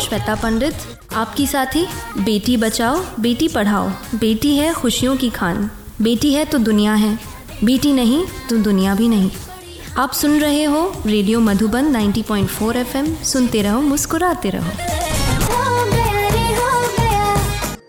श्वेता पंडित, आपकी साथी, बेटी बचाओ, बेटी पढ़ाओ, बेटी है खुशियों की खान, बेटी है तो दुनिया है, बेटी नहीं तो दुनिया भी नहीं। आप सुन रहे हो रेडियो मधुबन 90.4 एफएम, सुनते रहो, मुस्कुराते रहो।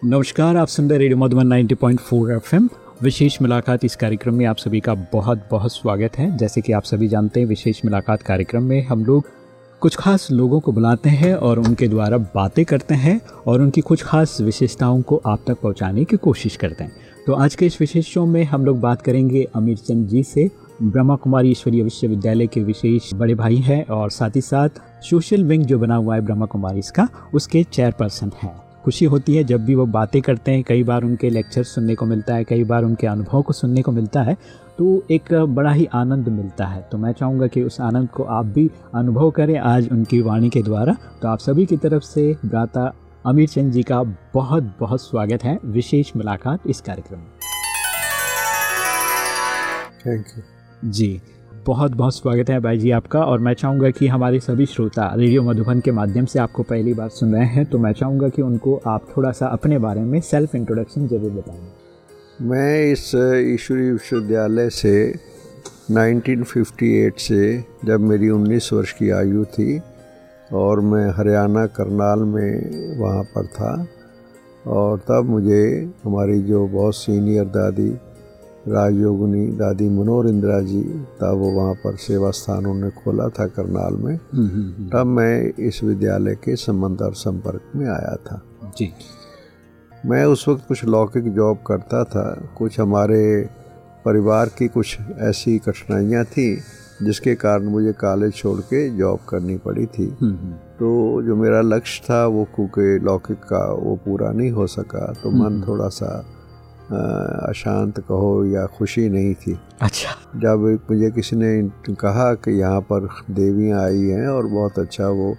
नमस्कार, आप सुन रहे रेडियो मधुबन 90.4 एफएम, विशेष मुलाकात इस कार्यक्रम में आप सभी का बहुत बहुत स्वागत है। जैसे कि आप सभी जानते हैं, विशेष मुलाकात कार्यक्रम में हम लोग कुछ खास लोगों को बुलाते हैं और उनके द्वारा बातें करते हैं और उनकी कुछ खास विशेषताओं को आप तक पहुँचाने की कोशिश करते हैं। तो आज के इस विशेष शो में हम लोग बात करेंगे अमीर चंद जी से। ब्रह्मा कुमारी ईश्वरीय विश्वविद्यालय के विशेष बड़े भाई हैं और साथ ही साथ सोशल विंग जो बना हुआ है ब्रह्मा कुमारी इसका, उसके चेयरपर्सन हैं। खुशी होती है जब भी वो बातें करते हैं कई बार उनके लेक्चर सुनने को मिलता है कई बार उनके अनुभव को सुनने को मिलता है तो एक बड़ा ही आनंद मिलता है। तो मैं चाहूँगा कि उस आनंद को आप भी अनुभव करें आज उनकी वाणी के द्वारा। तो आप सभी की तरफ़ से गाता अमीर चंद जी का बहुत बहुत स्वागत है। विशेष मुलाकात इस कार्यक्रम में। थैंक यू जी। बहुत बहुत स्वागत है भाई जी आपका, और मैं चाहूँगा कि हमारे सभी श्रोता रेडियो मधुबन के माध्यम से आपको पहली बार सुन रहे हैं तो मैं चाहूँगा कि उनको आप थोड़ा सा अपने बारे में सेल्फ इंट्रोडक्शन ज़रूर बताएँ। मैं इस ईश्वरी विश्वविद्यालय से 1958 से जब मेरी 19 वर्ष की आयु थी, और मैं हरियाणा करनाल में वहाँ पर था, और तब मुझे हमारी जो बहुत सीनियर दादी राजयोगिनी दादी मनोहर इंदिरा जी तब वो वहाँ पर सेवा स्थान उन्होंने खोला था करनाल में। तब मैं इस विद्यालय के संबंध और संपर्क में आया था। जी। मैं उस वक्त कुछ लौकिक जॉब करता था। कुछ हमारे परिवार की कुछ ऐसी कठिनाइयाँ थी जिसके कारण मुझे कॉलेज छोड़ के जॉब करनी पड़ी थी। तो जो मेरा लक्ष्य था वो क्योंकि लौकिक का वो पूरा नहीं हो सका तो मन थोड़ा सा अशांत कहो या खुशी नहीं थी। अच्छा। जब मुझे किसी ने कहा कि यहाँ पर देवियाँ आई हैं और बहुत अच्छा वो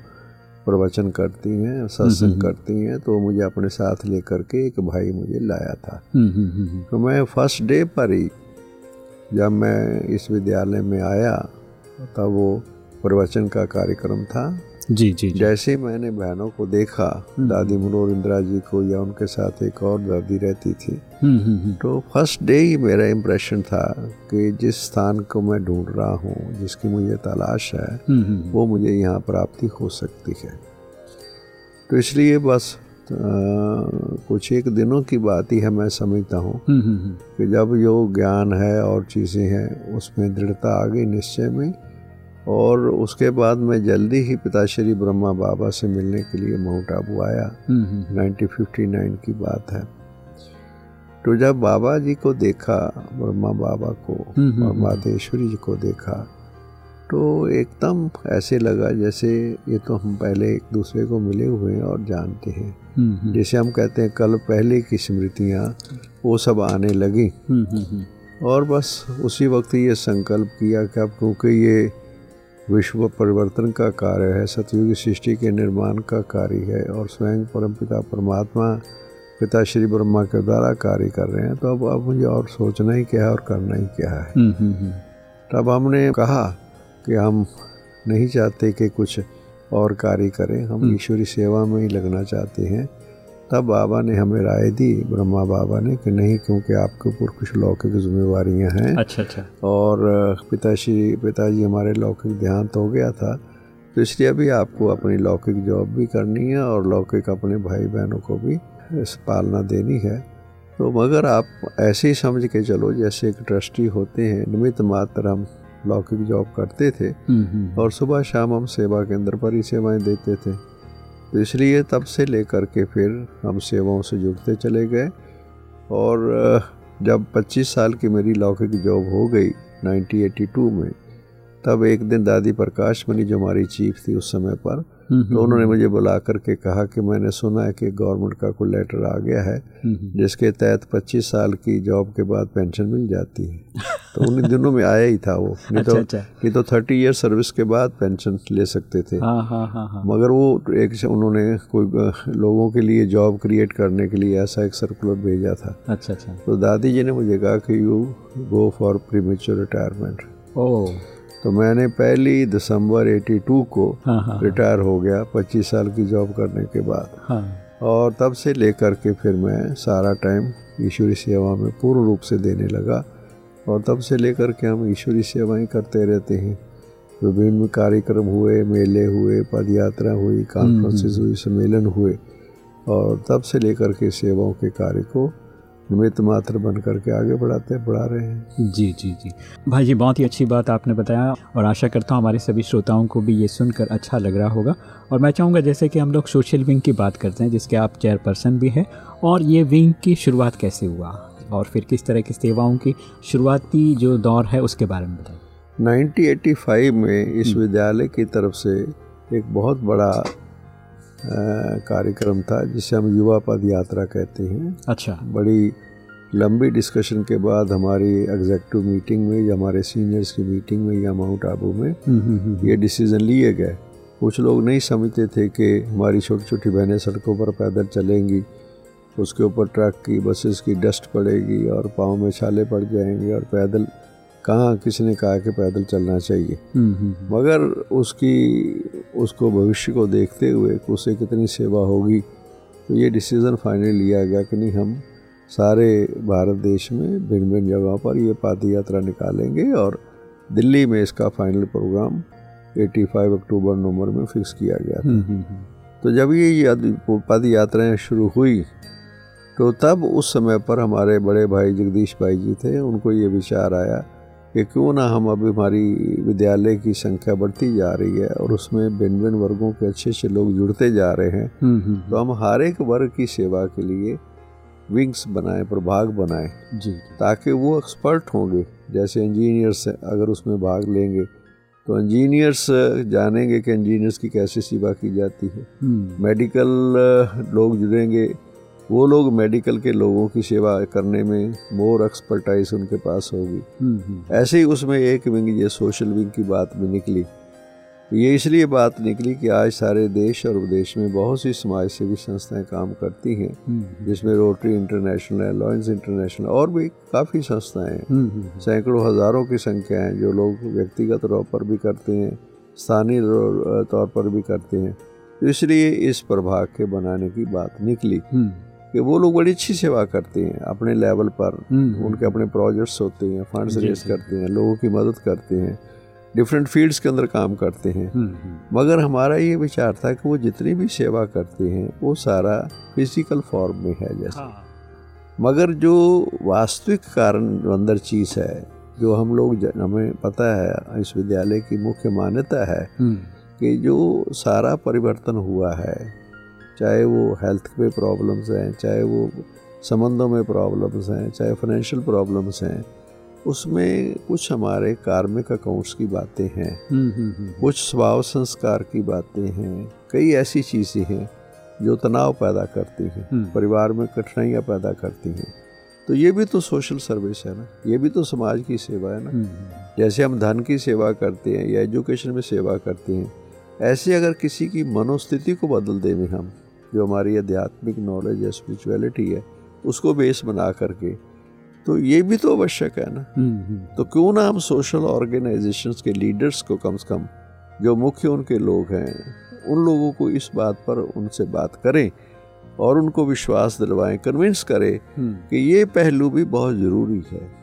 प्रवचन करती हैं सत्संग करती हैं तो मुझे अपने साथ लेकर के एक भाई मुझे लाया था। तो मैं फ़र्स्ट डे पर ही जब मैं इस विद्यालय में आया तब वो प्रवचन का कार्यक्रम था। जी जी। जैसे ही मैंने बहनों को देखा दादी मनोहर इंदिरा जी को या उनके साथ एक और दादी रहती थी तो फ़र्स्ट डे ही मेरा इम्प्रेशन था कि जिस स्थान को मैं ढूंढ रहा हूँ जिसकी मुझे तलाश है वो मुझे यहाँ प्राप्ति हो सकती है। तो इसलिए बस आ, कुछ एक दिनों की बात ही है मैं समझता हूँ कि जब योग ज्ञान है और चीज़ें हैं उसमें दृढ़ता आ गई निश्चय में और उसके बाद मैं जल्दी ही पिताश्री ब्रह्मा बाबा से मिलने के लिए माउंट आबू आया। 1959 की बात है। तो जब बाबा जी को देखा ब्रह्मा बाबा को और माधेश्वरी जी को देखा तो एकदम ऐसे लगा जैसे ये तो हम पहले एक दूसरे को मिले हुए हैं और जानते हैं। जैसे हम कहते हैं कल पहले की स्मृतियाँ वो सब आने लगी। और बस उसी वक्त ये संकल्प किया कि अब क्योंकि ये विश्व परिवर्तन का कार्य है सतयुग सृष्टि के निर्माण का कार्य है और स्वयं परमपिता परमात्मा पिता श्री ब्रह्मा के द्वारा कार्य कर रहे हैं। तो अब अब मुझे और सोचना ही क्या है और करना ही क्या है। तब हमने कहा कि हम नहीं चाहते कि कुछ और कार्य करें। हम ईश्वरी सेवा में ही लगना चाहते हैं। तब बाबा ने हमें राय दी ब्रह्मा बाबा ने कि नहीं क्योंकि आपके ऊपर कुछ लौकिक जिम्मेवारियाँ हैं। अच्छा अच्छा। और पिताश्री पिताजी हमारे लौकिक देहांत हो गया था तो इसलिए अभी आपको अपनी लौकिक जॉब भी करनी है और लौकिक अपने भाई बहनों को भी इस पालना देनी है। तो मगर आप ऐसे ही समझ के चलो जैसे एक ट्रस्टी होते हैं निमित्त मात्र हम लौकिक जॉब करते थे और सुबह शाम हम सेवा केंद्र पर ही सेवाएँ देते थे। तो इसलिए तब से लेकर के फिर हम सेवाओं से जुड़ते चले गए। और जब 25 साल की मेरी लौकिक जॉब हो गई 1982 में, तब एक दिन दादी प्रकाश मणि जो हमारी चीफ थी उस समय पर तो उन्होंने मुझे बुला करके कहा कि मैंने सुना है कि गवर्नमेंट का कोई लेटर आ गया है जिसके तहत 25 साल की जॉब के बाद पेंशन मिल जाती है। तो उन दिनों में आया ही था वो। नहीं अच्छा, तो अच्छा। नहीं तो थर्टी ईयर सर्विस के बाद पेंशन ले सकते थे। हाँ हाँ हाँ हाँ। मगर वो एक उन्होंने कोई लोगों के लिए जॉब क्रिएट करने के लिए ऐसा एक सर्कुलर भेजा था। अच्छा अच्छा। तो दादी जी ने मुझे कहा कि you go for premature retirement ओह तो मैंने पहली दिसंबर 82 को हाँ, हाँ, रिटायर हो गया 25 साल की जॉब करने के बाद। हाँ, और तब से लेकर के फिर मैं सारा टाइम ईश्वरी सेवा में पूर्ण रूप से देने लगा। और तब से लेकर के हम ईश्वरी सेवाएँ करते रहते हैं। विभिन्न कार्यक्रम हुए मेले हुए पद यात्रा हुई कॉन्फ्रेंसेस हुई सम्मेलन हुए। और तब से लेकर के सेवाओं के कार्य को निमित्त मात्र बन करके आगे बढ़ाते बढ़ा रहे हैं। जी जी जी। भाई जी बहुत ही अच्छी बात आपने बताया और आशा करता हूँ हमारे सभी श्रोताओं को भी ये सुनकर अच्छा लग रहा होगा। और मैं चाहूँगा जैसे कि हम लोग सोशल विंग की बात करते हैं जिसके आप चेयरपर्सन भी हैं और ये विंग की शुरुआत कैसे हुआ? और फिर किस तरह की सेवाओं की शुरुआती जो दौर है उसके बारे में बताइए। 1985 में इस। विद्यालय की तरफ़ से एक बहुत बड़ा कार्यक्रम था जिसे हम युवा पद यात्रा कहते हैं। अच्छा। बड़ी लंबी डिस्कशन के बाद हमारी एग्जेक्टिव मीटिंग में या हमारे सीनियर्स की मीटिंग में या माउंट आबू में हम्म, हम्म, हम्म, ये डिसीज़न लिए गए। कुछ लोग नहीं समझते थे कि हमारी छोटी छोटी बहनें सड़कों पर पैदल चलेंगी उसके ऊपर ट्रक की बसेस की डस्ट पड़ेगी और पाँव में छाले पड़ जाएँगे और पैदल कहाँ किसी ने कहा कि पैदल चलना चाहिए? हम्म, हम्म, हम्म। मगर उसकी उसको भविष्य को देखते हुए उससे कितनी सेवा होगी तो ये डिसीज़न फाइनली लिया गया कि नहीं हम सारे भारत देश में भिन्न भिन्न जगहों पर ये पाद यात्रा निकालेंगे और दिल्ली में इसका फाइनल प्रोग्राम 85 अक्टूबर नवंबर में फिक्स किया गया था। तो जब ये पद यात्राएँ शुरू हुई तो तब उस समय पर हमारे बड़े भाई जगदीश भाई जी थे उनको ये विचार आया कि क्यों ना हम अभी हमारी विद्यालय की संख्या बढ़ती जा रही है और उसमें भिन्न भिन्न वर्गों के अच्छे अच्छे लोग जुड़ते जा रहे हैं। हम्म, हम्म, हम्म। तो हम हर एक वर्ग की सेवा के लिए विंग्स बनाएँ प्रभाग बनाएँ जी। ताकि वो एक्सपर्ट होंगे। जैसे इंजीनियर्स अगर उसमें भाग लेंगे तो इंजीनियर्स जानेंगे कि इंजीनियर्स की कैसे सेवा की जाती है। मेडिकल लोग जुड़ेंगे वो लोग मेडिकल के लोगों की सेवा करने में मोर एक्सपर्टाइज उनके पास होगी। हम्म, हम्म। ऐसे ही उसमें एक विंग ये सोशल विंग की बात भी निकली। ये इसलिए बात निकली कि आज सारे देश और विदेश में बहुत सी समाज सेवी संस्थाएँ काम करती हैं हम्म, जिसमें रोटरी इंटरनेशनल है लॉयंस इंटरनेशनल और भी काफ़ी संस्थाएँ हैं। सैकड़ों हज़ारों की संख्या है जो लोग व्यक्तिगत तौर पर भी करते हैं स्थानीय तौर पर भी करते हैं। तो इसलिए इस प्रभाग के बनाने की बात निकली। कि वो लोग बड़ी अच्छी सेवा करते हैं अपने लेवल पर हम्म। उनके अपने प्रोजेक्ट्स होते हैं फंड्स रेस करते हैं लोगों की मदद करते हैं डिफरेंट फील्ड्स के अंदर काम करते हैं हम्म, हम्म। मगर हमारा ये विचार था कि वो जितनी भी सेवा करते हैं वो सारा फ़िज़िकल फॉर्म में है जैसे हाँ। मगर जो वास्तविक कारण अंदर चीज़ है जो हम लोग हमें पता है इस विद्यालय की मुख्य मान्यता है कि जो सारा परिवर्तन हुआ है चाहे वो हेल्थ में प्रॉब्लम्स हैं चाहे वो संबंधों में प्रॉब्लम्स हैं चाहे फाइनेंशियल प्रॉब्लम्स हैं उसमें कुछ हमारे कार्मिक अकाउंट्स की बातें हैं हम्म, हम्म, हम्म, कुछ स्वभाव संस्कार की बातें हैं कई ऐसी चीज़ें हैं जो तनाव पैदा करती हैं परिवार में कठिनाइयाँ पैदा करती हैं। तो ये भी तो सोशल सर्विस है ना ये भी तो समाज की सेवा है ना। जैसे हम धन की सेवा करते हैं या एजुकेशन में सेवा करते हैं ऐसे अगर किसी की मनोस्थिति को बदल दें हम जो हमारी आध्यात्मिक नॉलेज या स्पिरिचुअलिटी है उसको बेस बना करके तो ये भी तो आवश्यक है ना हम्म, हम्म। तो क्यों ना हम सोशल ऑर्गेनाइजेशंस के लीडर्स को कम से कम जो मुख्य उनके लोग हैं उन लोगों को इस बात पर उनसे बात करें और उनको विश्वास दिलवाएँ कन्विंस करें हम्म। कि ये पहलू भी बहुत ज़रूरी है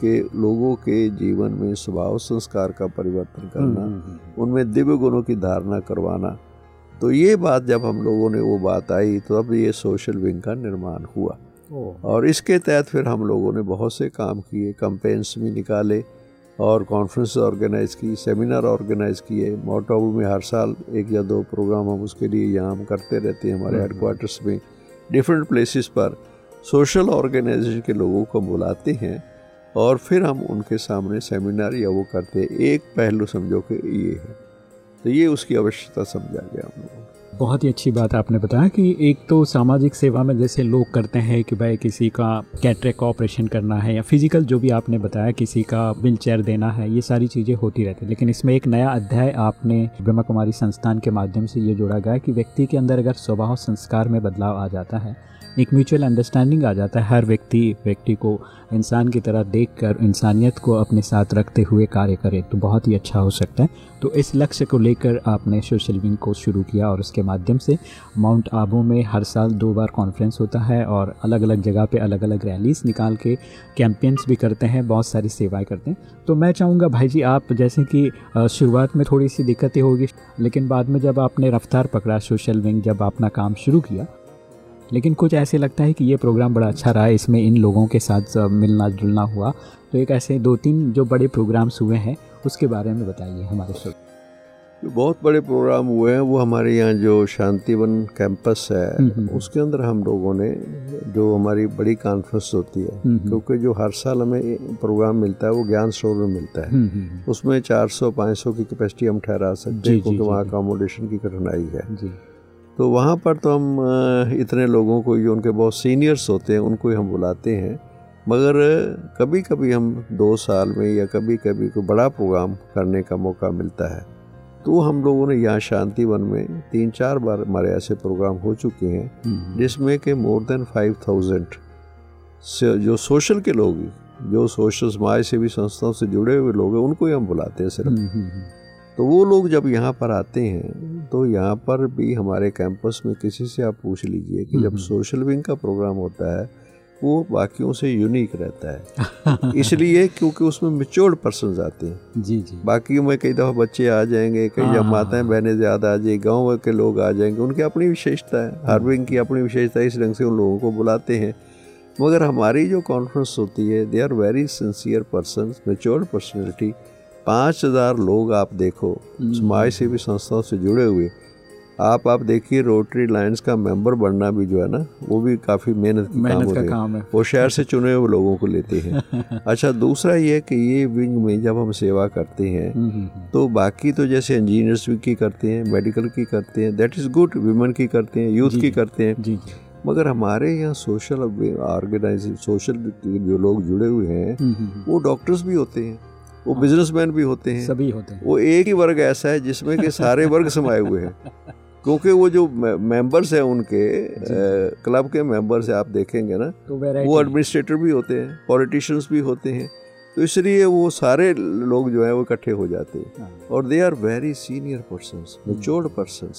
कि लोगों के जीवन में स्वभाव संस्कार का परिवर्तन करना उनमें दिव्य गुणों की धारणा करवाना। तो ये बात जब हम लोगों ने वो बात आई तो अब ये सोशल विंग का निर्माण हुआ। और इसके तहत फिर हम लोगों ने बहुत से काम किए कंपेन्स भी निकाले और कॉन्फ्रेंस ऑर्गेनाइज की सेमिनार ऑर्गेनाइज किए। मोटाबू में हर साल एक या दो प्रोग्राम हम उसके लिए यहाँ हम करते रहते हैं हमारे हेडकोार्टर्स हम्म, हम्म। में। डिफरेंट प्लेसेस पर सोशल ऑर्गेनाइजेशन के लोगों को बुलाते हैं। और फिर हम उनके सामने सेमिनार या वो करते एक पहलू समझो कि ये है। तो ये उसकी आवश्यकता समझा गया हम लोगों बहुत ही अच्छी बात आपने बताया कि एक तो सामाजिक सेवा में जैसे लोग करते हैं कि भाई किसी का कैटरेक का ऑपरेशन करना है या फ़िज़िकल जो भी आपने बताया, किसी का व्हील चेयर देना है, ये सारी चीज़ें होती रहती हैं। लेकिन इसमें एक नया अध्याय आपने ब्रह्मा कुमारी संस्थान के माध्यम से ये जोड़ा गया कि व्यक्ति के अंदर अगर स्वभाव संस्कार में बदलाव आ जाता है एक म्यूचुअल अंडरस्टैंडिंग आ जाता है। हर व्यक्ति व्यक्ति को इंसान की तरह देखकर, इंसानियत को अपने साथ रखते हुए कार्य करे तो बहुत ही अच्छा हो सकता है। तो इस लक्ष्य को लेकर आपने सोशल विंग को शुरू किया और उसके माध्यम से माउंट आबू में हर साल दो बार कॉन्फ्रेंस होता है और अलग अलग जगह पे अलग अलग रैलीज निकाल के कैंपेन्स भी करते हैं, बहुत सारी सेवाएँ करते हैं। तो मैं चाहूँगा भाई जी, आप जैसे कि शुरुआत में थोड़ी सी दिक्कतें होगी, लेकिन बाद में जब आपने रफ्तार पकड़ा सोशल विंग जब अपना काम शुरू किया लेकिन कुछ ऐसे लगता है कि ये प्रोग्राम बड़ा अच्छा रहा इसमें इन लोगों के साथ मिलना जुलना हुआ। तो एक ऐसे दो तीन जो बड़े प्रोग्राम्स हुए हैं उसके बारे में बताइए हमारे जो बहुत बड़े प्रोग्राम हुए हैं वो हमारे यहाँ जो शांतिवन कैंपस है हम्म, हम्म, हम्म। उसके अंदर हम लोगों ने जो हमारी बड़ी कॉन्फ्रेंस होती है क्योंकि जो हर साल हमें प्रोग्राम मिलता है वो ज्ञान स्टोर में मिलता है। उसमें 400-500 की कैपेसिटी हम ठहरा सकते हैं क्योंकि वहाँ अकोमोडेशन की कठिनाई है। तो वहाँ पर तो हम इतने लोगों को जो उनके बहुत सीनियर्स होते हैं उनको ही हम बुलाते हैं। मगर कभी कभी हम दो साल में या कभी कभी कोई बड़ा प्रोग्राम करने का मौका मिलता है तो हम लोगों ने यहाँ शांति वन में तीन चार बार हमारे ऐसे प्रोग्राम हो चुके हैं हम्म। जिसमें कि मोर देन फाइव थाउज़ेंड से जो सोशल के लोग जो सोशल समाज सेवी संस्थाओं से जुड़े हुए लोग हैं उनको ही हम बुलाते हैं सिर्फ़। हम्म, हम्म, तो वो लोग जब यहाँ पर आते हैं तो यहाँ पर भी हमारे कैंपस में किसी से आप पूछ लीजिए कि जब सोशल हम्म, विंग हम्म। का प्रोग्राम होता है वो बाकियों से यूनिक रहता है। इसलिए क्योंकि उसमें मेच्योर्ड पर्सन आते हैं। जी जी। बाकी में कई दफ़ा बच्चे आ जाएँगे कई जब हाँ, माताएँ हाँ। बहनें ज़्यादा आ जाए गाँव के लोग आ जाएँगे उनकी अपनी विशेषता है। हर विंग की अपनी विशेषता इस ढंग से उन लोगों को बुलाते हैं। मगर हमारी जो कॉन्फ्रेंस होती है they are very sincere person matured personality पाँच हज़ार लोग आप देखो हम्म। समाज सेवी संस्थाओं से जुड़े हुए। आप आप देखिए रोटरी लाइन्स का मेंबर बनना भी जो है ना वो भी काफ़ी मेहनत की मेहनत काम, का काम है। वो शहर से चुने हुए लोगों को लेते हैं। अच्छा दूसरा ये कि ये विंग में जब हम सेवा करते हैं हम्म, हम्म, तो बाकी तो जैसे इंजीनियर्स की करते हैं मेडिकल की करते हैं दैट इज़ गुड वीमेन की करते हैं यूथ की करते हैं। जी मगर हमारे यहाँ सोशल ऑर्गेनाइज सोशल जो लोग जुड़े हुए हैं वो डॉक्टर्स भी होते हैं। वो बिजनेसमैन भी होते हैं। सभी होते हैं। वो एक ही वर्ग ऐसा है जिसमें कि सारे वर्ग समाये हुए हैं। क्योंकि वो जो मेंबर्स हैं उनके क्लब के मेंबर्स आप देखेंगे ना तो वो एडमिनिस्ट्रेटर भी होते हैं पॉलिटिशियंस भी होते हैं। तो इसलिए वो सारे लोग जो है वो इकट्ठे हो जाते हैं। हाँ। और they are very senior person matured person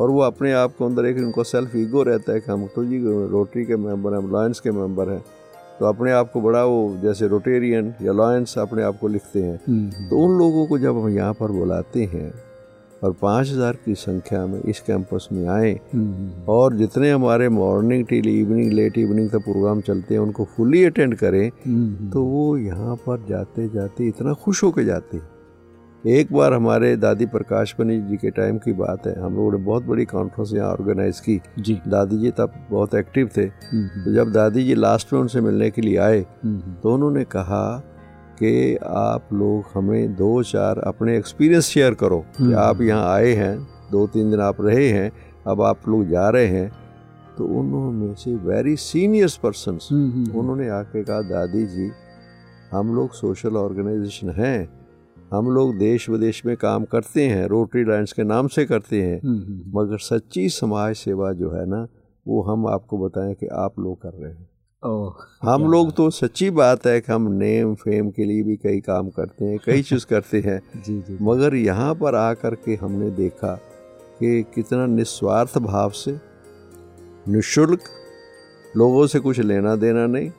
और वो अपने आप को अंदर एक उनको सेल्फ ईगो रहता है कि हम तो जी रोटरी के मेंबर हैं लायंस के मेंबर हैं। तो अपने आप को बड़ा वो जैसे रोटेरियन या लॉयंस अपने आप को लिखते हैं। हम्म, हम्म। तो उन लोगों को जब हम यहाँ पर बुलाते हैं और पाँच हज़ार की संख्या में इस कैंपस में आए हम्म, और जितने हमारे morning till evening late evening तक प्रोग्राम चलते हैं उनको फुली अटेंड करें तो वो यहाँ पर जाते जाते इतना खुश होकर जाते हैं। एक बार हमारे दादी प्रकाश पनी जी के टाइम की बात है। हम लोगों ने बहुत बड़ी कॉन्फ्रेंस यहाँ ऑर्गेनाइज की। जी। दादी जी तब बहुत एक्टिव थे। हम्म, हम्म। तो जब दादी जी लास्ट में उनसे मिलने के लिए आए हम्म, तो उन्होंने कहा कि आप लोग हमें दो चार अपने एक्सपीरियंस शेयर करो कि आप यहाँ आए हैं दो तीन दिन आप रहे हैं अब आप लोग जा रहे हैं। तो उन्होंने से वेरी सीनियर्स पर्सन उन्होंने आके कहा दादी जी हम लोग सोशल ऑर्गेनाइजेशन हैं हम लोग देश विदेश में काम करते हैं रोटरी लाइन्स के नाम से करते हैं हम्म, हम्म, हम्म। मगर सच्ची समाज सेवा जो है ना वो हम आपको बताएँ कि आप लोग कर रहे हैं। हम लोग तो सच्ची बात है कि हम नेम फेम के लिए भी कई काम करते हैं कई चीज़ करते हैं जी जी मगर यहाँ पर आकर के हमने देखा कि कितना निस्वार्थ भाव से निशुल्क लोगों से कुछ लेना देना नहीं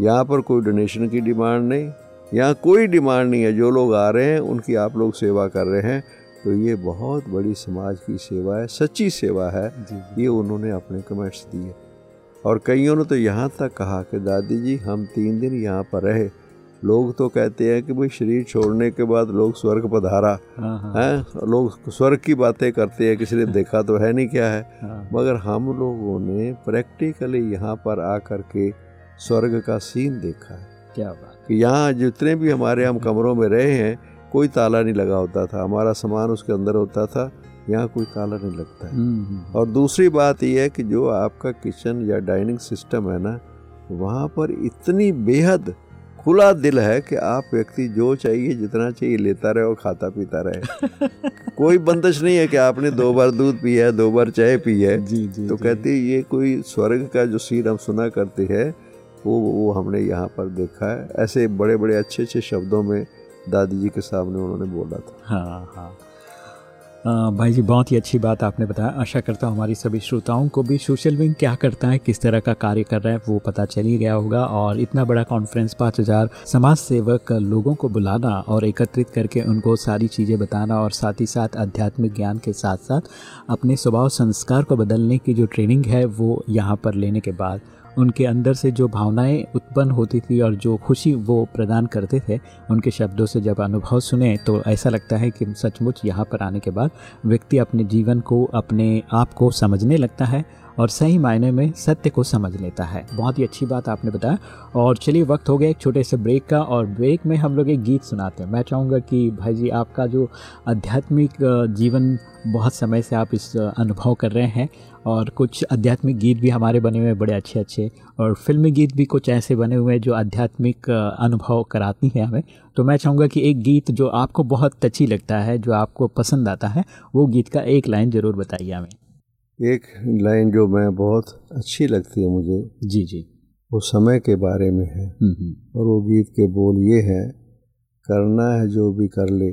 यहाँ पर कोई डोनेशन की डिमांड नहीं यहाँ कोई डिमांड नहीं है। जो लोग आ रहे हैं उनकी आप लोग सेवा कर रहे हैं। तो ये बहुत बड़ी समाज की सेवा है सच्ची सेवा है। ये उन्होंने अपने कमेंट्स दिए। और कईयों ने तो यहाँ तक कहा कि दादी जी हम तीन दिन यहाँ पर रहे। लोग तो कहते हैं कि भाई शरीर छोड़ने के बाद लोग स्वर्ग पधारा। हाँ, हाँ। हैं? लोग स्वर्ग की बातें करते हैं किसी ने देखा तो है नहीं क्या है? हाँ। मगर हम लोगों ने प्रैक्टिकली यहाँ पर आकर के स्वर्ग का सीन देखा है। क्या बात। कि यहाँ जितने भी हमारे हम कमरों में रहे हैं कोई ताला नहीं लगा होता था। हमारा सामान उसके अंदर होता था यहाँ कोई ताला नहीं लगता है। हम्म, हम्म, हम्म। और दूसरी बात यह है कि जो आपका किचन या डाइनिंग सिस्टम है ना वहाँ पर इतनी बेहद खुला दिल है कि आप व्यक्ति जो चाहिए जितना चाहिए लेता रहे और खाता पीता रहे। कोई बंदश नहीं है कि आपने दो बार दूध पिया है दो बार चाय पी है। जी जी तो कहती है ये कोई स्वर्ग का जो सीन हम सुना करते हैं वो वो हमने यहाँ पर देखा है। ऐसे बड़े बड़े अच्छे अच्छे शब्दों में दादी जी के सामने उन्होंने बोला था। हाँ हाँ। भाई जी बहुत ही अच्छी बात आपने बताया। आशा करता हूँ हमारी सभी श्रोताओं को भी सोशल विंग क्या करता है, किस तरह का कार्य कर रहा है, वो पता चल ही गया होगा। और इतना बड़ा कॉन्फ्रेंस पाँच हज़ार समाज सेवक लोगों को बुलाना और एकत्रित करके उनको सारी चीज़ें बताना और साथ ही साथ आध्यात्मिक ज्ञान के साथ साथ अपने स्वभाव संस्कार को बदलने की जो ट्रेनिंग है, वो यहाँ पर लेने के बाद उनके अंदर से जो भावनाएँ उत्पन्न होती थी और जो खुशी वो प्रदान करते थे, उनके शब्दों से जब अनुभव सुने तो ऐसा लगता है कि सचमुच यहाँ पर आने के बाद व्यक्ति अपने जीवन को, अपने आप को समझने लगता है और सही मायने में सत्य को समझ लेता है। बहुत ही अच्छी बात आपने बताया। और चलिए, वक्त हो गया एक छोटे से ब्रेक का और ब्रेक में हम लोग एक गीत सुनाते हैं। मैं चाहूँगा कि भाई जी, आपका जो आध्यात्मिक जीवन बहुत समय से आप इस अनुभव कर रहे हैं और कुछ आध्यात्मिक गीत भी हमारे बने हुए बड़े अच्छे अच्छे और फिल्मी गीत भी कुछ ऐसे बने हुए हैं जो आध्यात्मिक अनुभव कराती हैं हमें। तो मैं चाहूँगा कि एक गीत जो आपको बहुत अच्छी लगता है, जो आपको पसंद आता है, वो गीत का एक लाइन ज़रूर बताइए हमें। एक लाइन जो मैं बहुत अच्छी लगती है मुझे जी जी। वो समय के बारे में है। हम्म, हम्म। और वो गीत के बोल ये है करना है जो भी कर ले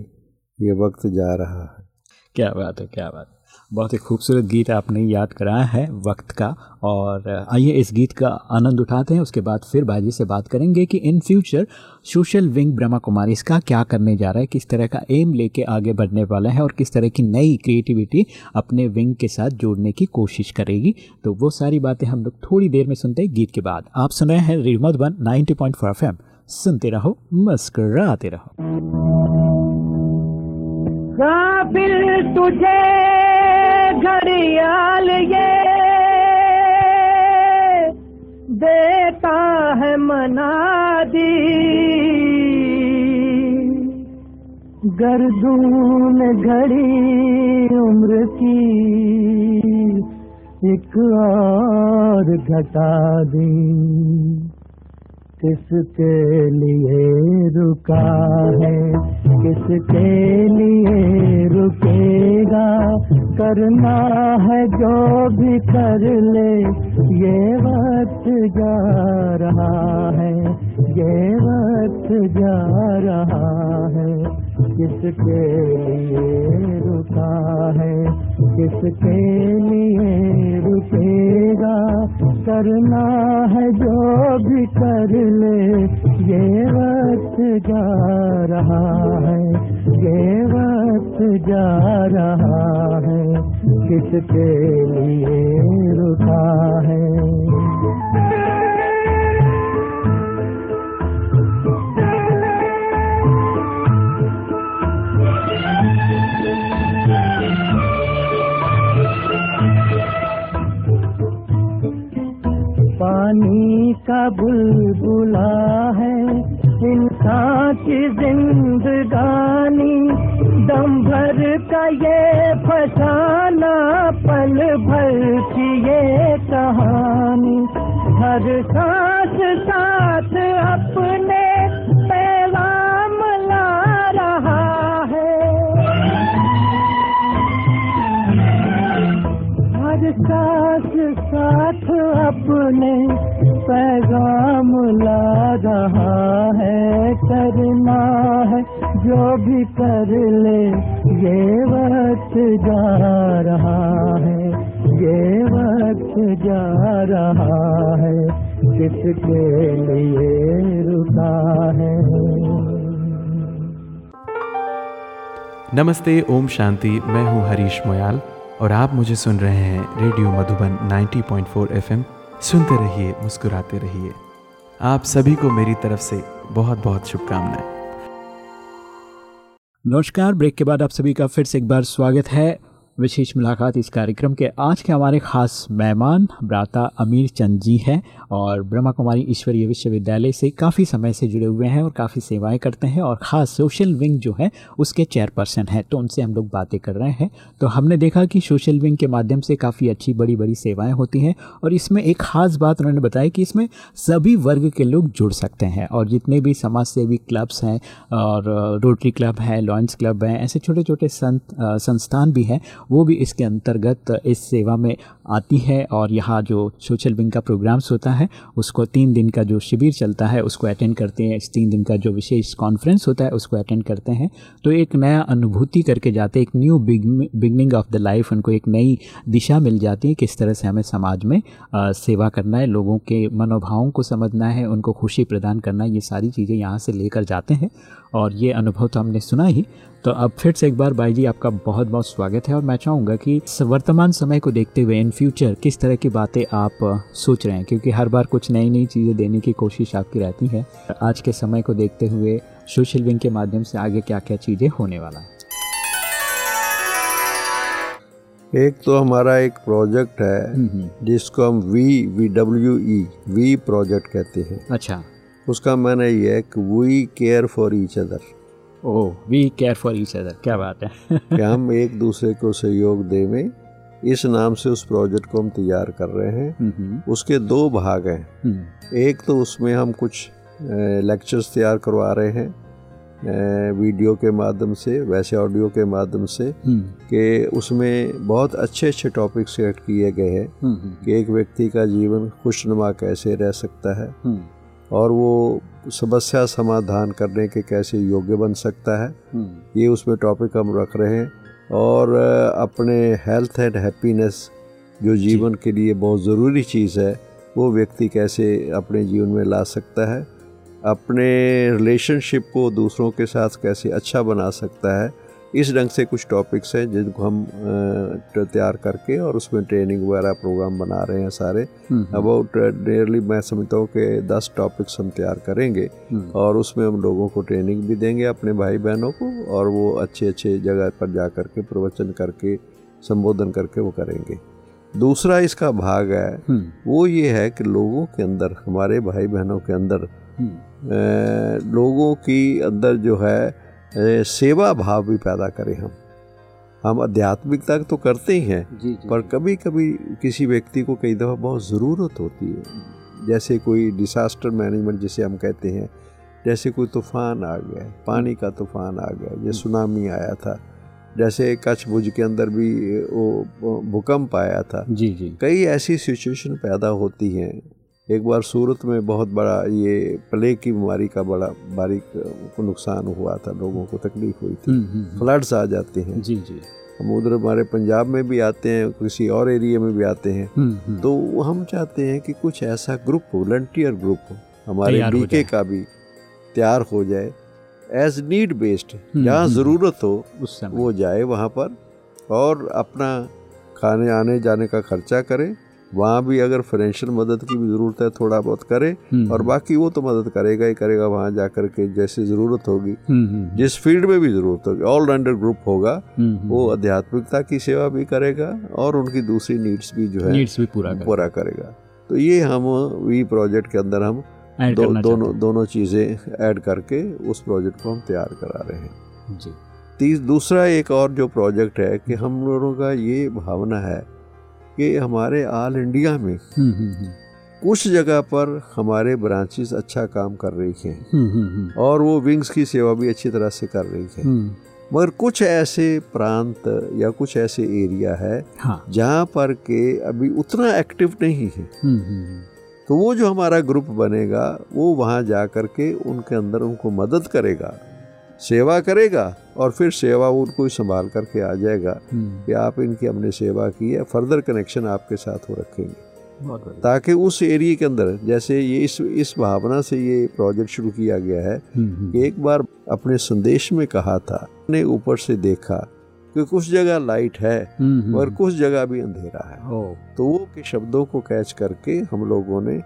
ये वक्त जा रहा है। क्या बात है क्या बात। बहुत ही खूबसूरत गीत आपने याद कराया है वक्त का। और आइए इस गीत का आनंद उठाते हैं, उसके बाद फिर भाजी से बात करेंगे कि in future social wing Brahma Kumari इसका क्या करने जा रहा है, किस तरह का एम लेके आगे बढ़ने वाला है और किस तरह की नई क्रिएटिविटी अपने विंग के साथ जोड़ने की कोशिश करेगी। तो वो सारी बातें हम लोग थोड़ी देर में सुनते हैं गीत के बाद। आप सुन रहे हैं रिमोट वन नाइनटी पॉइंट सुनते रहो, मस्कराते रहो। काबिल तुझे, घड़ियाल ये। देता है मना दी। गर्दून घड़ी उम्र की, एक और घटा दी। किसके लिए रुका है? किसके लिए रुकेगा? करना है जो भी कर ले, ये वक्त जा रहा है, ये वक्त जा रहा है। किसके लिए रुका है, किसके लिए रुकेगा? करना है जो भी कर ले, ये वक्त जा रहा है, ये वक्त जा रहा है, किसके लिए रुका है? का बुलबुला है। इंसान की जिंदगानी, दम भर का ये फसाना, पल भर की ये कहानी। हर सांस साथ अपने साथ अपने भी कर ले, ये वक्त जा रहा है, ये वक्त जा रहा है किसके लिए रुका है। नमस्ते, ओम शांति, मैं हूँ हरीश मोयाल, और आप मुझे सुन रहे हैं रेडियो मधुबन 90.4 एफएम। सुनते रहिए, मुस्कुराते रहिए। आप सभी को मेरी तरफ़ से बहुत बहुत शुभकामनाएँ। नमस्कार ब्रेक के बाद आप सभी का फिर से एक बार स्वागत है। विशेष मुलाकात इस कार्यक्रम के। आज के हमारे खास मेहमान ब्राता अमीर चंद जी हैं और ब्रह्मा कुमारी ईश्वरीय विश्वविद्यालय से काफ़ी समय से जुड़े हुए हैं और काफ़ी सेवाएँ करते हैं और ख़ास सोशल विंग जो है, उसके चेयरपर्सन हैं। तो उनसे हम लोग बातें कर रहे हैं। तो हमने देखा कि सोशल विंग के माध्यम से काफ़ी अच्छी बड़ी बड़ी सेवाएँ होती हैं और इसमें एक ख़ास बात उन्होंने बताया कि इसमें सभी वर्ग के लोग जुड़ सकते हैं और जितने भी समाज सेवी क्लब्स हैं और रोटरी क्लब है लॉन्स क्लब हैं, ऐसे छोटे छोटे संस्थान भी हैं वो भी इसके अंतर्गत इस सेवा में आती है और यहाँ जो सोशल विंग का प्रोग्राम्स होता है उसको तीन दिन का जो शिविर चलता है उसको अटेंड करते हैं। तीन दिन का जो विशेष कॉन्फ्रेंस होता है उसको अटेंड करते हैं। तो एक नया अनुभूति करके जाते एक new beginning of the life उनको एक नई दिशा मिल जाती है किस तरह से हमें समाज में आ, सेवा करना है लोगों के मनोभावों को समझना है उनको खुशी प्रदान करना है ये सारी चीज़ें यहाँ से लेकर जाते हैं। और ये अनुभव तो हमने सुना ही। तो अब फिर से एक बार भाई जी आपका बहुत बहुत स्वागत है और मैं चाहूँगा कि वर्तमान समय को देखते हुए इन फ्यूचर किस तरह की बातें आप सोच रहे हैं? क्योंकि हर बार कुछ नई नई चीज़ें देने की कोशिश आपकी रहती है। आज के समय को देखते हुए सोशल विंग के माध्यम से आगे क्या क्या चीज़ें होने वाला है? एक तो हमारा एक प्रोजेक्ट है हम्म, हम्म। जिसको हम V V W E V project कहते हैं। अच्छा। उसका मैंने ये है कि we care for each other oh we care for each other क्या बात है? कि हम एक दूसरे को सहयोग देवें इस नाम से उस प्रोजेक्ट को हम तैयार कर रहे हैं। हम्म, हम्म। उसके दो भाग हैं। हम्म। एक तो उसमें हम कुछ लेक्चर्स तैयार करवा रहे हैं वीडियो के माध्यम से वैसे ऑडियो के माध्यम से कि उसमें बहुत अच्छे अच्छे टॉपिक सेट किए गए हैं कि एक व्यक्ति का जीवन खुशनुमा कैसे रह सकता है। और वो समस्या समाधान करने के कैसे योग्य बन सकता है हम्म। ये उसमें टॉपिक हम रख रहे हैं और अपने हेल्थ एंड हैप्पीनेस जो जीवन के लिए बहुत ज़रूरी चीज़ है वो व्यक्ति कैसे अपने जीवन में ला सकता है अपने रिलेशनशिप को दूसरों के साथ कैसे अच्छा बना सकता है इस ढंग से कुछ टॉपिक्स हैं जिनको हम तैयार करके और उसमें ट्रेनिंग वगैरह प्रोग्राम बना रहे हैं सारे अबाउट डेयरली मैं समझता हूँ कि दस टॉपिक्स हम तैयार करेंगे हम्म। और उसमें हम लोगों को ट्रेनिंग भी देंगे अपने भाई बहनों को और वो अच्छे अच्छे जगह पर जा करके प्रवचन करके संबोधन करके वो करेंगे दूसरा इसका भाग है हम्म। वो ये है कि लोगों के अंदर हमारे भाई बहनों के अंदर हम्म। लोगों की अंदर जो है सेवा भाव भी पैदा करें हम। हम आध्यात्मिकता तो करते ही हैं जी, जी, पर कभी कभी किसी व्यक्ति को कई दफ़ा बहुत ज़रूरत होती है। जैसे कोई डिसास्टर मैनेजमेंट जिसे हम कहते हैं जैसे कोई तूफ़ान आ गया पानी का तूफ़ान आ गया या सुनामी आया था जैसे कच्छ भुज के अंदर भी वो भूकंप आया था। जी जी। कई ऐसी सिचुएशन पैदा होती हैं एक बार सूरत में बहुत बड़ा ये प्लेग की बीमारी का बड़ा बारीक को नुकसान हुआ था लोगों को तकलीफ़ हुई थी। फ्लड्स हम्म, हम्म, हम्म। आ जाते हैं। जी जी। हम उधर हमारे पंजाब में भी आते हैं किसी और एरिया में भी आते हैं। तो हम चाहते हैं कि कुछ ऐसा ग्रुप वॉल्टियर ग्रुप हमारे बीके का भी तैयार हो जाए। एज नीड बेस्ड जहाँ ज़रूरत हो उस वो जाए वहाँ पर और अपना खाने आने जाने का खर्चा करें। वहाँ भी अगर फाइनेंशियल मदद की भी ज़रूरत है थोड़ा बहुत करे हम्म, और हम्म। बाकी वो तो मदद करेगा ही करेगा वहाँ जा कर के जैसे ज़रूरत होगी। हम्म, जिस फ़ील्ड में भी ज़रूरत होगी ऑलराउंडर ग्रुप होगा वो आध्यात्मिकता की सेवा भी करेगा और उनकी दूसरी नीड्स भी जो है नीड्स भी पूरा पूरा करेगा। तो ये हम वी प्रोजेक्ट के अंदर हम दो, दोनों दोनों चीज़ें ऐड करके उस प्रोजेक्ट को हम तैयार करा रहे हैं। जी। तीस दूसरा एक और जो प्रोजेक्ट है कि हम लोगों का ये भावना है कि हमारे ऑल इंडिया में हम्म, हम्म, हम्म। कुछ जगह पर हमारे ब्रांचेस अच्छा काम कर रही हैं। और वो विंग्स की सेवा भी अच्छी तरह से कर रही है। मगर कुछ ऐसे प्रांत या कुछ ऐसे एरिया है हाँ। जहाँ पर के अभी उतना एक्टिव नहीं है। तो वो जो हमारा ग्रुप बनेगा वो वहाँ जा कर के उनके अंदर उनको मदद करेगा। सेवा करेगा और फिर सेवा उनको संभाल करके आ जाएगा हम्म। कि आप इनकी हमने सेवा की है फर्दर कनेक्शन आपके साथ हो रखेंगे। ताकि उस एरिया के अंदर जैसे ये इस इस भावना से ये प्रोजेक्ट शुरू किया गया है हम्म, हम्म। कि एक बार अपने संदेश में कहा था ने ऊपर से देखा कि कुछ जगह लाइट है और कुछ जगह भी अंधेरा है। तो वो के शब्दों को कैच करके हम लोगों ने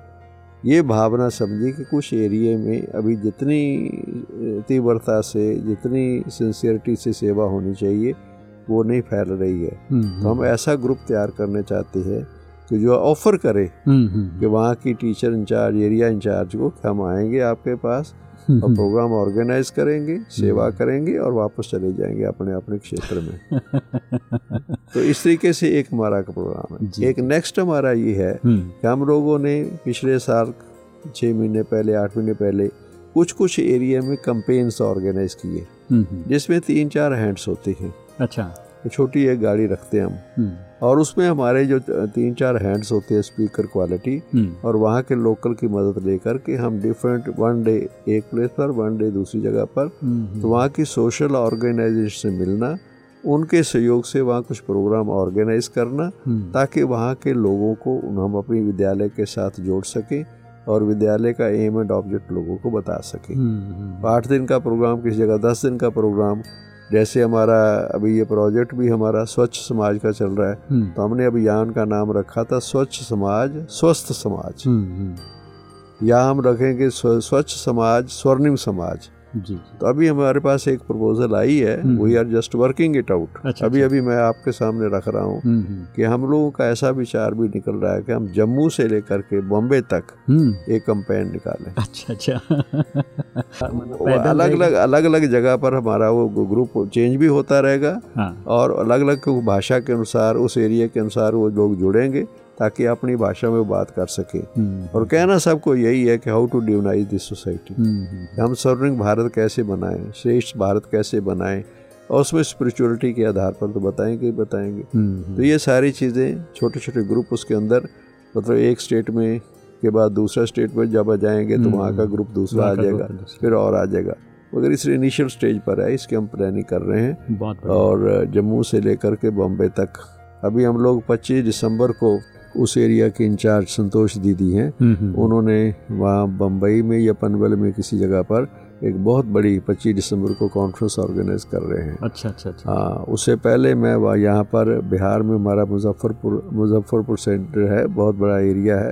ये भावना समझी कि कुछ एरिए में अभी जितनी तीव्रता से जितनी सिंसियरिटी से सेवा होनी चाहिए वो नहीं फैल रही है। तो हम ऐसा ग्रुप तैयार करने चाहते हैं कि जो ऑफ़र करे कि वहाँ की टीचर इंचार्ज एरिया इंचार्ज को कि हम आएँगे आपके पास और प्रोग्राम ऑर्गेनाइज करेंगे सेवा करेंगे और वापस चले जाएँगे अपने अपने क्षेत्र में। तो इस तरीके से एक हमारा का प्रोग्राम है। एक नेक्स्ट हमारा ये है कि हम लोगों ने पिछले साल छः महीने पहले आठ महीने पहले कुछ कुछ एरिया में कंपेन्स ऑर्गेनाइज किए जिसमें तीन चार हैंड्स होते हैं। अच्छा। छोटी एक गाड़ी रखते हैं हम। और उसमें हमारे जो तीन चार हैंड्स होते हैं स्पीकर क्वालिटी और वहाँ के लोकल की मदद लेकर के हम डिफरेंट वन डे एक प्लेस पर वन डे दूसरी जगह पर तो वहाँ की सोशल ऑर्गेनाइजेशन से मिलना उनके सहयोग से वहाँ कुछ प्रोग्राम ऑर्गेनाइज करना ताकि वहाँ के लोगों को हम अपने विद्यालय के साथ जोड़ सकें और विद्यालय का एम एंड ऑब्जेक्ट लोगों को बता सकें। आठ दिन का प्रोग्राम किसी जगह दस दिन का प्रोग्राम जैसे हमारा अभी ये प्रोजेक्ट भी हमारा स्वच्छ समाज का चल रहा है तो हमने अभियान का नाम रखा था स्वच्छ समाज स्वस्थ समाज। या हम रखेंगे स्वच्छ समाज स्वर्णिम समाज। जी तो अभी हमारे पास एक प्रपोजल आई है we are just working it out अभी अच्छा। अभी मैं आपके सामने रख रहा हूँ हम्म, हम्म। कि हम लोगों का ऐसा विचार भी निकल रहा है कि हम जम्मू से लेकर के बॉम्बे तक हम्म। एक कंपेन निकालें अच्छा अच्छा अलग अलग अलग अलग जगह पर हमारा वो ग्रुप चेंज भी होता रहेगा हाँ। और अलग अलग भाषा के अनुसार उस एरिया के अनुसार वो लोग जुड़ेंगे ताकि अपनी भाषा में बात कर सके। हम्म। और कहना सबको यही है कि how to divinise this society हम स्वर्णिम भारत कैसे बनाएँ? श्रेष्ठ भारत कैसे बनाएँ? और उसमें स्पिरिचुअलिटी के आधार पर तो बताएँगे ही बताएँगे। हम्म, तो ये सारी चीज़ें छोटे छोटे ग्रुप उसके अंदर मतलब एक स्टेट में के बाद दूसरा स्टेट में जब आ जाएँगे तो वहाँ का ग्रुप दूसरा आ जाएगा फिर और आ जाएगा। मगर इस इनिशियल स्टेज पर है इसकी हम प्लानिंग कर रहे हैं। और जम्मू से लेकर के बॉम्बे तक। अभी हम लोग 25 दिसंबर को उस एरिया के इंचार्ज संतोष दीदी हैं। हम्म, हम्म, हम्म। उन्होंने वहाँ बम्बई में या पनवेल में किसी जगह पर एक बहुत बड़ी 25 दिसंबर को कॉन्फ्रेंस ऑर्गेनाइज कर रहे हैं। अच्छा अच्छा अच्छा। हाँ उससे पहले मैं वह यहाँ पर बिहार में हमारा मुजफ्फरपुर मुजफ्फरपुर सेंटर है बहुत बड़ा एरिया है।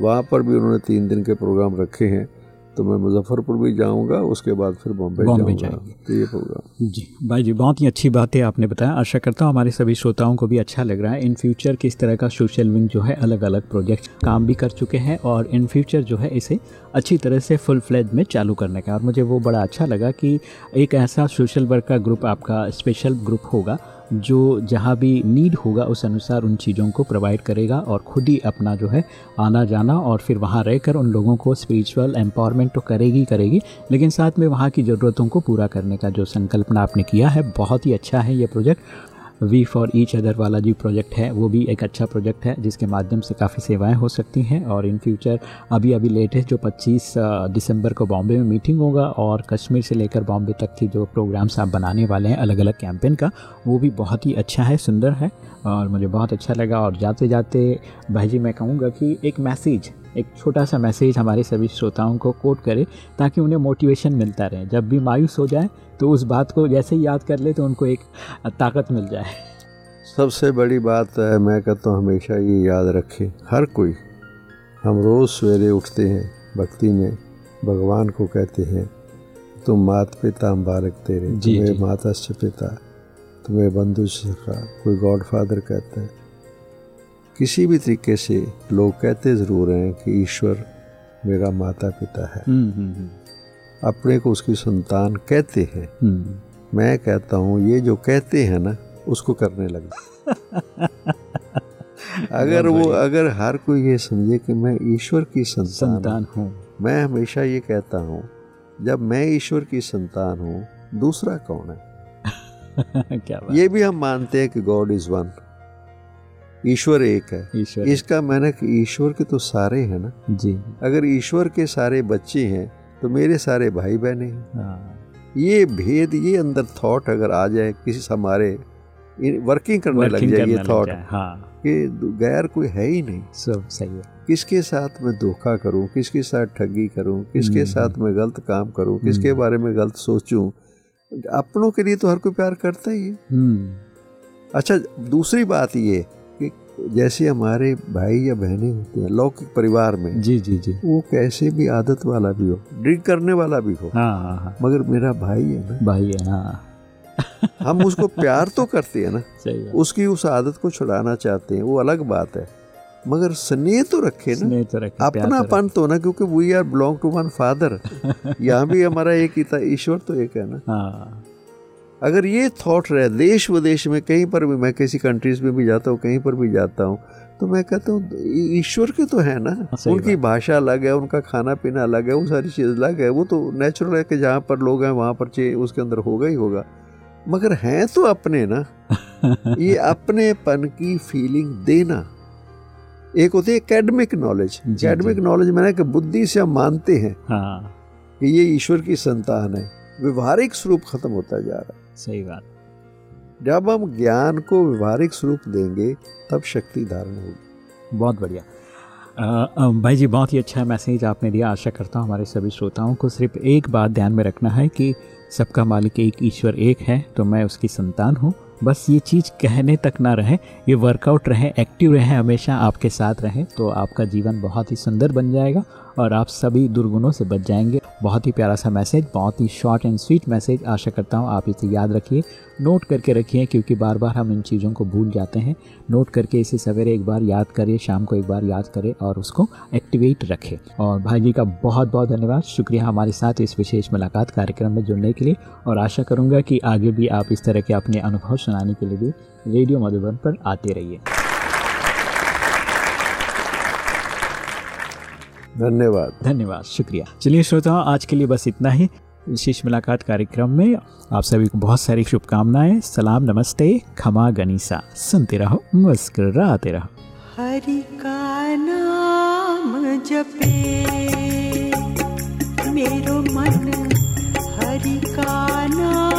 वहाँ पर भी उन्होंने तीन दिन के प्रोग्राम रखे हैं। तो मैं मुजफ्फरपुर भी जाऊँगा उसके बाद फिर बॉम्बे बॉम्बे जाएँगे। तो ये प्रोग्राम जी भाई जी बहुत ही अच्छी बात है आपने बताया। आशा करता हूँ हमारे सभी श्रोताओं को भी अच्छा लग रहा है। इन फ्यूचर किस तरह का सोशल विंग जो है अलग अलग प्रोजेक्ट काम भी कर चुके हैं और इन फ्यूचर जो है इसे अच्छी तरह से फुल फ्लैज में चालू करने का। और मुझे वो बड़ा अच्छा लगा कि एक ऐसा सोशल वर्क का ग्रुप आपका स्पेशल ग्रुप होगा। जो जहाँ भी नीड होगा, उस अनुसार उन चीज़ों को प्रोवाइड करेगा और ख़ुद ही अपना जो है आना जाना और फिर वहाँ रहकर उन लोगों को स्पिरिचुअल एम्पावरमेंट तो करेगी करेगी, लेकिन साथ में वहाँ की ज़रूरतों को पूरा करने का जो संकल्पना आपने किया है, बहुत ही अच्छा है ये project we for each other वाला जो प्रोजेक्ट है, वो भी एक अच्छा प्रोजेक्ट है, जिसके माध्यम से काफ़ी सेवाएँ हो सकती हैं और इन फ्यूचर अभी अभी लेटेस्ट जो 25 दिसंबर को बॉम्बे में मीटिंग होगा और कश्मीर से लेकर बॉम्बे तक की जो प्रोग्राम्स आप बनाने वाले हैं अलग अलग कैंपेन का, वो भी बहुत ही अच्छा है, सुंदर है और मुझे बहुत अच्छा लगा और जाते जाते भाई जी मैं कहूँगा कि एक मैसेज एक छोटा सा मैसेज हमारे सभी श्रोताओं को कोट करें ताकि उन्हें मोटिवेशन मिलता रहे। जब भी मायूस हो जाए तो उस बात को जैसे ही याद कर ले तो उनको एक ताकत मिल जाए। सबसे बड़ी बात है मैं कहता हूँ हमेशा ये याद रखें हर कोई हम रोज़ सवेरे उठते हैं भक्ति में भगवान को कहते हैं तुम मात पिता मुबारक तेरे तुम्हें माता से पिता तुम्हें बंधु सखा कोई गॉड फादर कहता है। किसी भी तरीके से लोग कहते ज़रूर हैं कि ईश्वर मेरा माता पिता है। हम्म, हम्म, हम्म। अपने को उसकी संतान कहते हैं। मैं कहता हूँ ये जो कहते हैं ना उसको करने लगे। अगर वो अगर हर कोई ये समझे कि मैं ईश्वर की संतान, संतान हूँ। मैं हमेशा ये कहता हूँ जब मैं ईश्वर की संतान हूँ दूसरा कौन है? क्या बात? ये भी हम मानते हैं कि गॉड इज़ वन ईश्वर एक है ईश्वर इसका मैंने ईश्वर के तो सारे हैं ना जी अगर ईश्वर के सारे बच्चे हैं तो मेरे सारे भाई बहने हैं हाँ। ये भेद ये अंदर थॉट अगर आ जाए किसी हमारे वर्किंग करने लग जाए ये थॉट हाँ। कि गैर कोई है ही नहीं सब सही है किसके साथ मैं धोखा करूँ किसके साथ ठगी करूँ किसके हम्म। साथ मैं गलत काम करूँ किसके हम्म। बारे में गलत सोचूं अपनों के लिए तो हर कोई प्यार करता ही है हम्म। अच्छा दूसरी बात ये जैसे हमारे भाई या बहनें होते हैं लौकिक परिवार में जी जी जी। वो कैसे भी आदत वाला भी हो ड्रिंक करने वाला भी हो हाँ हाँ हाँ। मगर मेरा भाई है ना। भाई है हाँ। हम उसको प्यार तो करते हैं ना उसकी उस आदत को छुड़ाना चाहते हैं वो अलग बात है। मगर स्नेह तो रखे ना। तो रखे अपनापन तो, तो ना क्योंकि we are belong to one father यहाँ भी हमारा एक ही ईश्वर तो एक है ना। हाँ। अगर ये थॉट रहे देश विदेश में कहीं पर भी मैं किसी कंट्रीज़ में भी जाता हूँ कहीं पर भी जाता हूँ तो मैं कहता हूँ ईश्वर के तो है ना? उनकी भाषा अलग है उनका खाना पीना अलग है वो सारी चीज़ अलग है वो तो नेचुरल है कि जहाँ पर लोग हैं वहाँ पर चे उसके अंदर होगा ही होगा। मगर हैं तो अपने ना? ये अपनेपन की फीलिंग देना एक होती है एकेडमिक नॉलेज एकेडमिक नॉलेज मैंने कि बुद्धि से हम मानते हैं हाँ। कि ये ईश्वर की संतान है। व्यवहारिक स्वरूप खत्म होता जा रहा है। सही बात। जब हम ज्ञान को व्यवहारिक स्वरूप देंगे तब शक्ति धारण होगी। बहुत बढ़िया। भाई जी बहुत ही अच्छा मैसेज आपने दिया। आशा करता हूँ हमारे सभी श्रोताओं को सिर्फ़ एक बात ध्यान में रखना है कि सबका मालिक एक ईश्वर एक है तो मैं उसकी संतान हूँ। बस ये चीज़ कहने तक ना रहे ये वर्कआउट रहे एक्टिव रहे हमेशा आपके साथ रहे तो आपका जीवन बहुत ही सुंदर बन जाएगा। और आप सभी दुर्गुणों से बच जाएँगे। बहुत ही प्यारा सा मैसेज, बहुत ही शॉर्ट एंड स्वीट मैसेज आशा करता हूँ आप इसे याद रखिए। नोट करके रखिए क्योंकि बार बार हम इन चीज़ों को भूल जाते हैं। नोट करके इसे सवेरे एक बार याद करिए, शाम को एक बार याद करें और उसको एक्टिवेट रखें और भाई जी का बहुत बहुत धन्यवाद। शुक्रिया हमारे साथ इस विशेष मुलाकात कार्यक्रम में जुड़ने के लिए और आशा करूँगा कि आगे भी आप इस तरह के अपने अनुभव सुनाने के लिए भी रेडियो मधुबन पर आते रहिए। धन्यवाद। धन्यवाद शुक्रिया। चलिए श्रोताओं आज के लिए बस इतना ही। विशेष मुलाकात कार्यक्रम में आप सभी को बहुत सारी शुभकामनाएँ। सलाम नमस्ते खमा गनीसा। सुनते रहो मुस्कुराते रहो। हरि का नाम जपे मेरो मन हरि का नाम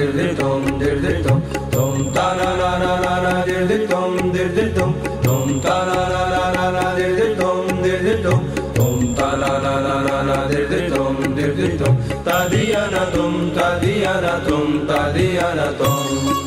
dirdi tom dirdi tom tom ta la la la na na dirdi tom dirdi tom tom ta la la la na na dirdi tom dirdi tom tom ta la la la na na dirdi tom dirdi tom ta diana tum, ta diana tum, ta diana tum.